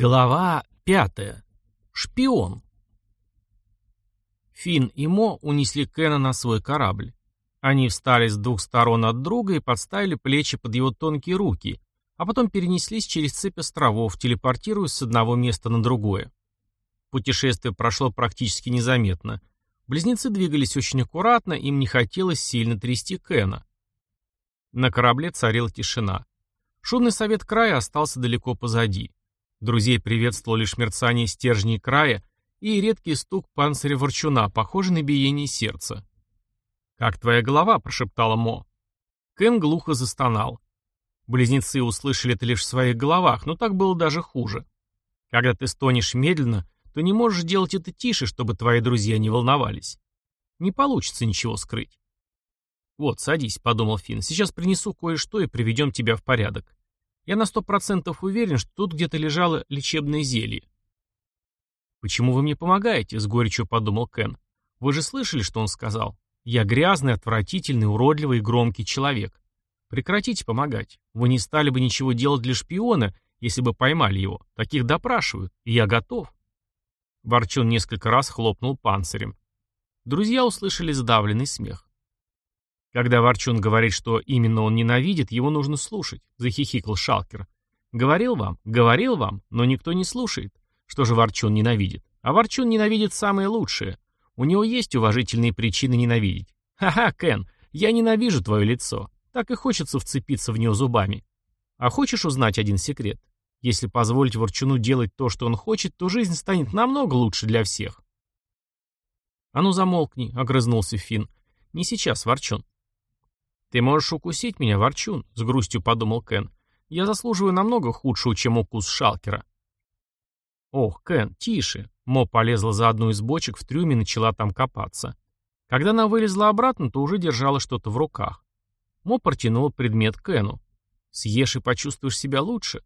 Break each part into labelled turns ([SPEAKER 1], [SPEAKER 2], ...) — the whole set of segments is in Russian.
[SPEAKER 1] Глава пятая. Шпион. Финн и Мо унесли Кена на свой корабль. Они встали с двух сторон от друга и подставили плечи под его тонкие руки, а потом перенеслись через цепь островов, телепортируясь с одного места на другое. Путешествие прошло практически незаметно. Близнецы двигались очень аккуратно, им не хотелось сильно трясти Кена. На корабле царила тишина. Шумный совет края остался далеко позади. Друзей приветствовало лишь мерцание стержней края и редкий стук панциря ворчуна, похожий на биение сердца. «Как твоя голова?» – прошептала Мо. Кен глухо застонал. Близнецы услышали это лишь в своих головах, но так было даже хуже. Когда ты стонешь медленно, то не можешь делать это тише, чтобы твои друзья не волновались. Не получится ничего скрыть. «Вот, садись», — подумал Финн, — «сейчас принесу кое-что и приведем тебя в порядок. Я на сто процентов уверен, что тут где-то лежало лечебное зелье. «Почему вы мне помогаете?» — с горечью подумал Кен. «Вы же слышали, что он сказал? Я грязный, отвратительный, уродливый и громкий человек. Прекратите помогать. Вы не стали бы ничего делать для шпиона, если бы поймали его. Таких допрашивают, и я готов». Ворчун несколько раз хлопнул панцирем. Друзья услышали сдавленный смех. Когда Ворчун говорит, что именно он ненавидит, его нужно слушать, захихикал Шалкер. Говорил вам, говорил вам, но никто не слушает. Что же Ворчун ненавидит? А Ворчун ненавидит самое лучшее. У него есть уважительные причины ненавидеть. Ха-ха, Кен, я ненавижу твое лицо. Так и хочется вцепиться в него зубами. А хочешь узнать один секрет? Если позволить Ворчуну делать то, что он хочет, то жизнь станет намного лучше для всех. «А ну замолкни», — огрызнулся Финн. «Не сейчас, Ворчун. «Ты можешь укусить меня, ворчун», — с грустью подумал Кен. «Я заслуживаю намного худшего, чем укус шалкера». «Ох, Кен, тише!» Мо полезла за одну из бочек в трюме и начала там копаться. Когда она вылезла обратно, то уже держала что-то в руках. Мо протянула предмет Кену. «Съешь и почувствуешь себя лучше».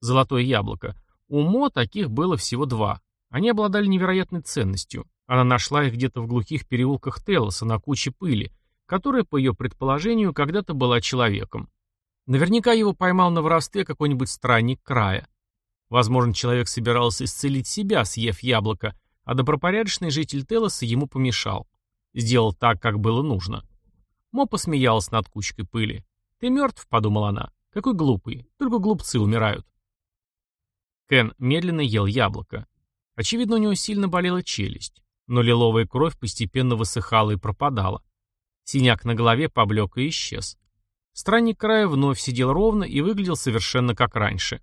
[SPEAKER 1] Золотое яблоко. У Мо таких было всего два. Они обладали невероятной ценностью. Она нашла их где-то в глухих переулках Телоса на куче пыли, которая, по ее предположению, когда-то была человеком. Наверняка его поймал на воровстве какой-нибудь странник края. Возможно, человек собирался исцелить себя, съев яблоко, а добропорядочный житель Телоса ему помешал. Сделал так, как было нужно. Мо посмеялась над кучкой пыли. «Ты мертв», — подумала она. «Какой глупый. Только глупцы умирают». Кен медленно ел яблоко. Очевидно, у него сильно болела челюсть. Но лиловая кровь постепенно высыхала и пропадала. Синяк на голове поблек и исчез. Странник края вновь сидел ровно и выглядел совершенно как раньше.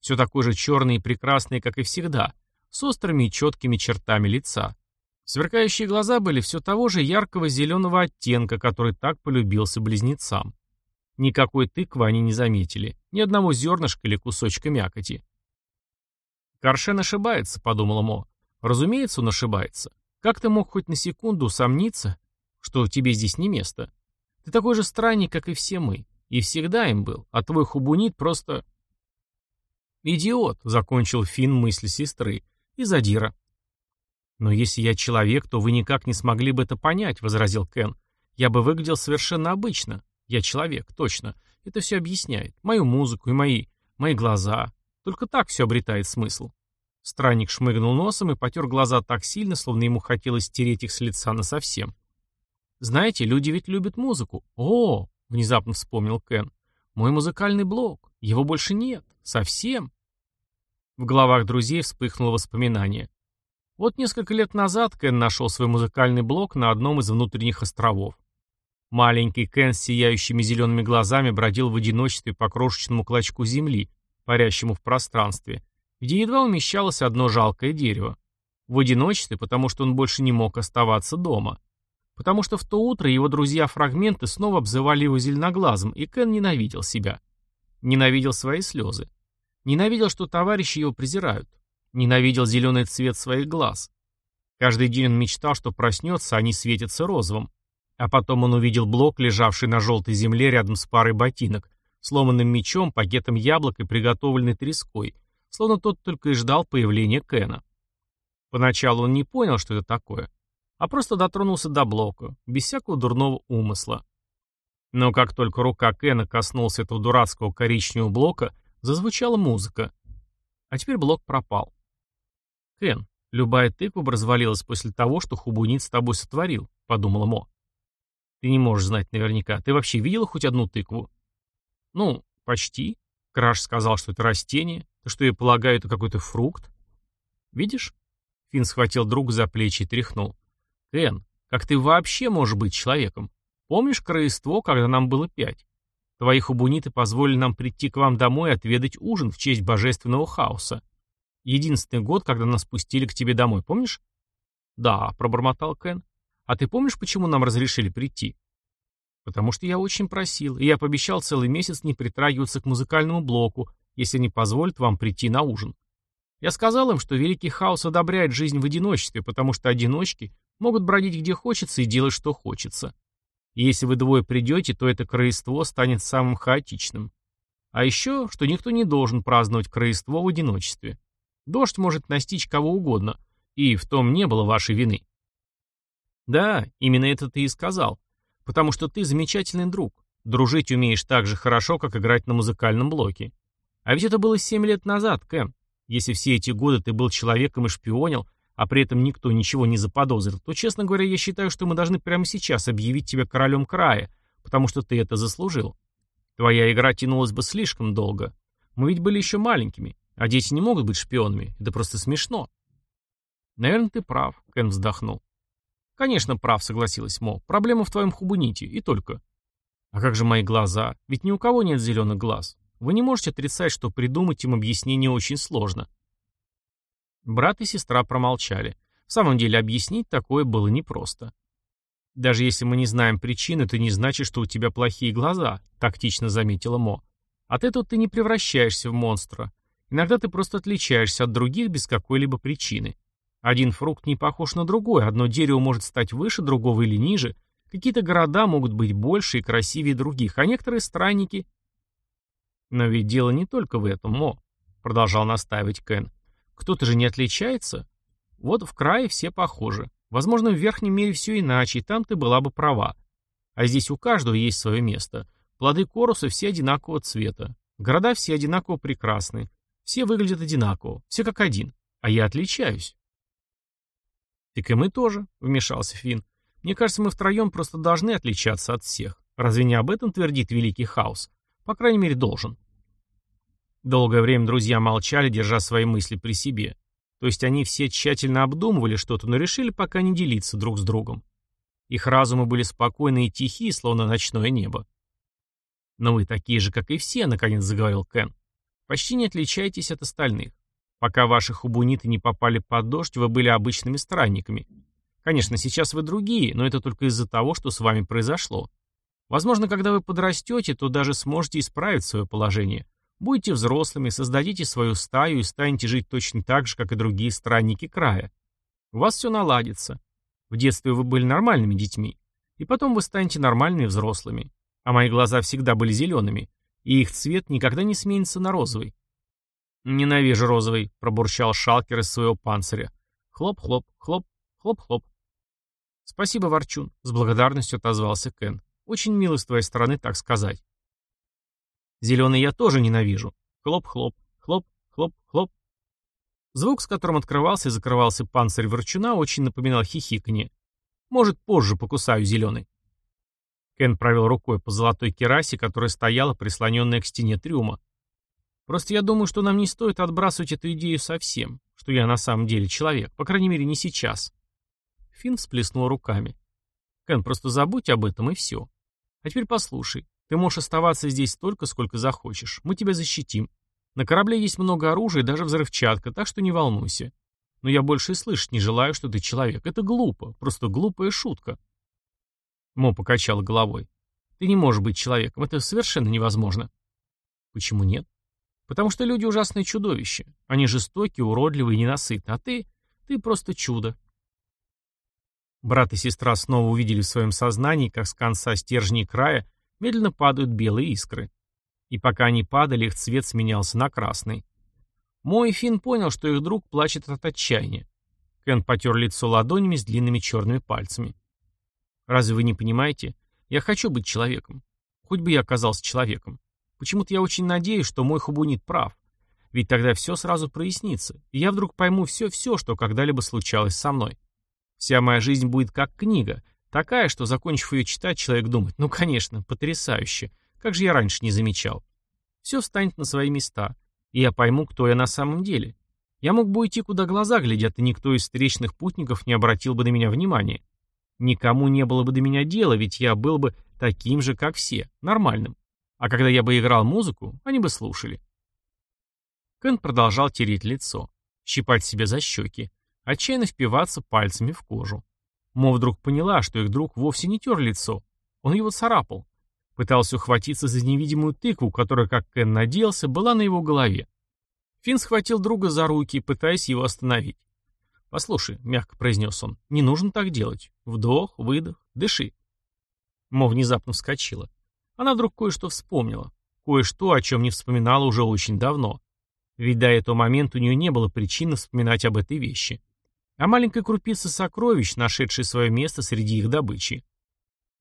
[SPEAKER 1] Все такой же черный и прекрасный, как и всегда, с острыми и четкими чертами лица. Сверкающие глаза были все того же яркого зеленого оттенка, который так полюбился близнецам. Никакой тыквы они не заметили, ни одного зернышка или кусочка мякоти. «Каршен ошибается», — подумала Мо. «Разумеется, он ошибается. Как ты мог хоть на секунду усомниться, что тебе здесь не место. Ты такой же странник, как и все мы. И всегда им был. А твой хубунит просто... «Идиот», — закончил Финн мысли сестры. «И задира». «Но если я человек, то вы никак не смогли бы это понять», — возразил Кен. «Я бы выглядел совершенно обычно. Я человек, точно. Это все объясняет. Мою музыку и мои... мои глаза. Только так все обретает смысл». Странник шмыгнул носом и потер глаза так сильно, словно ему хотелось стереть их с лица насовсем. Знаете, люди ведь любят музыку. О, внезапно вспомнил Кен. Мой музыкальный блог. Его больше нет. Совсем. В головах друзей вспыхнуло воспоминание. Вот несколько лет назад Кен нашел свой музыкальный блог на одном из внутренних островов. Маленький Кен с сияющими зелеными глазами бродил в одиночестве по крошечному клочку земли, парящему в пространстве, где едва умещалось одно жалкое дерево. В одиночестве, потому что он больше не мог оставаться дома. Потому что в то утро его друзья-фрагменты снова обзывали его зеленоглазым, и Кен ненавидел себя. Ненавидел свои слезы. Ненавидел, что товарищи его презирают. Ненавидел зеленый цвет своих глаз. Каждый день он мечтал, что проснется, а они светятся розовым. А потом он увидел блок, лежавший на желтой земле рядом с парой ботинок, сломанным мечом, пакетом яблок и приготовленной треской, словно тот только и ждал появления Кена. Поначалу он не понял, что это такое а просто дотронулся до блока, без всякого дурного умысла. Но как только рука Кена коснулась этого дурацкого коричневого блока, зазвучала музыка. А теперь блок пропал. Кен, любая тыква бы развалилась после того, что Хубунит с тобой сотворил, подумала Мо. Ты не можешь знать наверняка. Ты вообще видела хоть одну тыкву? Ну, почти. Краш сказал, что это растение. То, что я полагаю, это какой-то фрукт. Видишь? Финн схватил друга за плечи и тряхнул. Кен, как ты вообще можешь быть человеком? Помнишь краество, когда нам было пять? Твои хубуниты позволили нам прийти к вам домой и отведать ужин в честь божественного хаоса. Единственный год, когда нас пустили к тебе домой, помнишь? Да, пробормотал Кен. А ты помнишь, почему нам разрешили прийти? Потому что я очень просил, и я пообещал целый месяц не притрагиваться к музыкальному блоку, если не позволят вам прийти на ужин. Я сказал им, что Великий Хаос одобряет жизнь в одиночестве, потому что одиночки могут бродить где хочется и делать что хочется. И если вы двое придете, то это краество станет самым хаотичным. А еще, что никто не должен праздновать краество в одиночестве. Дождь может настичь кого угодно, и в том не было вашей вины. Да, именно это ты и сказал. Потому что ты замечательный друг. Дружить умеешь так же хорошо, как играть на музыкальном блоке. А ведь это было семь лет назад, Кэм. Если все эти годы ты был человеком и шпионил, а при этом никто ничего не заподозрил, то, честно говоря, я считаю, что мы должны прямо сейчас объявить тебя королем края, потому что ты это заслужил. Твоя игра тянулась бы слишком долго. Мы ведь были еще маленькими, а дети не могут быть шпионами. Это просто смешно. Наверное, ты прав, Кен вздохнул. «Конечно, прав», — согласилась Мо. «Проблема в твоем хубуните, и только». «А как же мои глаза? Ведь ни у кого нет зеленых глаз. Вы не можете отрицать, что придумать им объяснение очень сложно». Брат и сестра промолчали. В самом деле, объяснить такое было непросто. «Даже если мы не знаем причины, это не значит, что у тебя плохие глаза», — тактично заметила Мо. «От этого ты не превращаешься в монстра. Иногда ты просто отличаешься от других без какой-либо причины. Один фрукт не похож на другой, одно дерево может стать выше другого или ниже, какие-то города могут быть больше и красивее других, а некоторые странники... Но ведь дело не только в этом, Мо, продолжал настаивать Кен. Кто-то же не отличается. Вот в крае все похожи. Возможно, в верхнем мире все иначе, и там ты была бы права. А здесь у каждого есть свое место. Плоды коруса все одинакового цвета. Города все одинаково прекрасны. Все выглядят одинаково. Все как один. А я отличаюсь. «Так и мы тоже», — вмешался Финн. «Мне кажется, мы втроем просто должны отличаться от всех. Разве не об этом твердит Великий Хаос? По крайней мере, должен». Долгое время друзья молчали, держа свои мысли при себе. То есть они все тщательно обдумывали что-то, но решили пока не делиться друг с другом. Их разумы были спокойны и тихие, словно ночное небо. «Но вы такие же, как и все», — наконец заговорил Кен. «Почти не отличаетесь от остальных. Пока ваши хубуниты не попали под дождь, вы были обычными странниками. Конечно, сейчас вы другие, но это только из-за того, что с вами произошло. Возможно, когда вы подрастете, то даже сможете исправить свое положение. Будете взрослыми, создадите свою стаю и станете жить точно так же, как и другие странники края. У вас все наладится. В детстве вы были нормальными детьми. И потом вы станете нормальными взрослыми. А мои глаза всегда были зелеными, и их цвет никогда не сменится на розовый. «Ненавижу розовый», — пробурчал шалкер из своего панциря. Хлоп-хлоп, хлоп, хлоп-хлоп. «Спасибо, Ворчун», — с благодарностью отозвался Кен. «Очень мило с твоей стороны так сказать». «Зеленый я тоже ненавижу. Хлоп-хлоп, хлоп-хлоп-хлоп». Звук, с которым открывался и закрывался панцирь Ворчуна, очень напоминал хихиканье. «Может, позже покусаю зеленый». Кен провел рукой по золотой керасе, которая стояла, прислоненная к стене трюма. Просто я думаю, что нам не стоит отбрасывать эту идею совсем, что я на самом деле человек, по крайней мере, не сейчас. Финн всплеснул руками. Кен, просто забудь об этом и все. А теперь послушай. Ты можешь оставаться здесь столько, сколько захочешь. Мы тебя защитим. На корабле есть много оружия, даже взрывчатка, так что не волнуйся. Но я больше и слышать не желаю, что ты человек. Это глупо, просто глупая шутка. Мо покачал головой. Ты не можешь быть человеком, это совершенно невозможно. Почему нет? Потому что люди ужасные чудовища. Они жестокие, уродливые и ненасытны. А ты... ты просто чудо. Брат и сестра снова увидели в своем сознании, как с конца стержней края медленно падают белые искры. И пока они падали, их цвет сменялся на красный. Мой Финн понял, что их друг плачет от отчаяния. Кен потер лицо ладонями с длинными черными пальцами. «Разве вы не понимаете? Я хочу быть человеком. Хоть бы я оказался человеком. Почему-то я очень надеюсь, что мой хубунит прав. Ведь тогда все сразу прояснится, и я вдруг пойму все-все, что когда-либо случалось со мной. Вся моя жизнь будет как книга, такая, что, закончив ее читать, человек думает, ну, конечно, потрясающе, как же я раньше не замечал. Все встанет на свои места, и я пойму, кто я на самом деле. Я мог бы уйти, куда глаза глядят, и никто из встречных путников не обратил бы на меня внимания. Никому не было бы до меня дела, ведь я был бы таким же, как все, нормальным. А когда я бы играл музыку, они бы слушали. Кен продолжал тереть лицо, щипать себя за щеки, отчаянно впиваться пальцами в кожу. Мо вдруг поняла, что их друг вовсе не тер лицо. Он его царапал. Пытался ухватиться за невидимую тыкву, которая, как Кен надеялся, была на его голове. Финн схватил друга за руки, пытаясь его остановить. «Послушай», — мягко произнес он, — «не нужно так делать. Вдох, выдох, дыши». Мо внезапно вскочила. Она вдруг кое-что вспомнила. Кое-что, о чем не вспоминала уже очень давно. Ведь до этого момента у нее не было причины вспоминать об этой вещи. А маленькая крупица сокровищ, нашедшая свое место среди их добычи.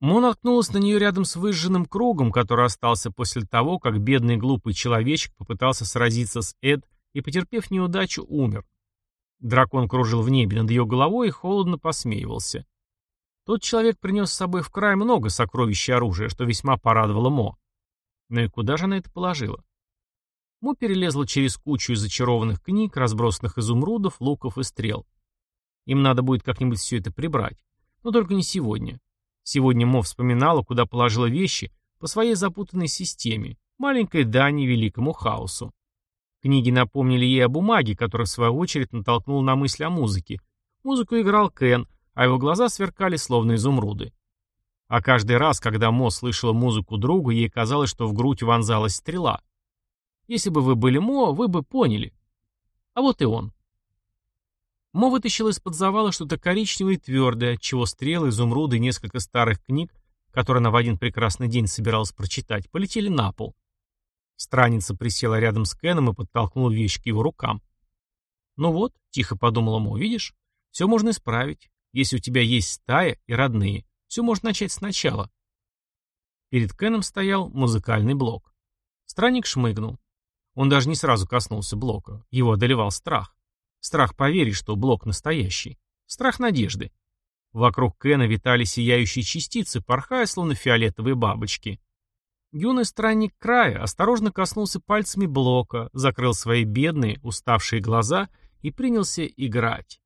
[SPEAKER 1] Мо наткнулась на нее рядом с выжженным кругом, который остался после того, как бедный глупый человечек попытался сразиться с Эд и, потерпев неудачу, умер. Дракон кружил в небе над ее головой и холодно посмеивался. Тот человек принес с собой в край много сокровищ и оружия, что весьма порадовало Мо. Но и куда же она это положила? Мо перелезла через кучу из зачарованных книг, разбросанных изумрудов, луков и стрел. Им надо будет как-нибудь все это прибрать. Но только не сегодня. Сегодня Мо вспоминала, куда положила вещи по своей запутанной системе, маленькой дани великому хаосу. Книги напомнили ей о бумаге, которая в свою очередь натолкнула на мысль о музыке. Музыку играл Кен, а его глаза сверкали словно изумруды. А каждый раз, когда Мо слышала музыку друга, ей казалось, что в грудь вонзалась стрела. Если бы вы были Мо, вы бы поняли. А вот и он. Мо вытащил из-под завала что-то коричневое и твердое, отчего стрелы, изумруды и несколько старых книг, которые она в один прекрасный день собиралась прочитать, полетели на пол. Страница присела рядом с Кеном и подтолкнула вещь к его рукам. «Ну вот», — тихо подумала Мо, — «видишь, все можно исправить. Если у тебя есть стая и родные, все можно начать сначала. Перед Кеном стоял музыкальный блок. Странник шмыгнул. Он даже не сразу коснулся блока. Его одолевал страх. Страх поверить, что блок настоящий. Страх надежды. Вокруг Кена витали сияющие частицы, порхая, словно фиолетовые бабочки. Юный странник края осторожно коснулся пальцами блока, закрыл свои бедные, уставшие глаза и принялся играть.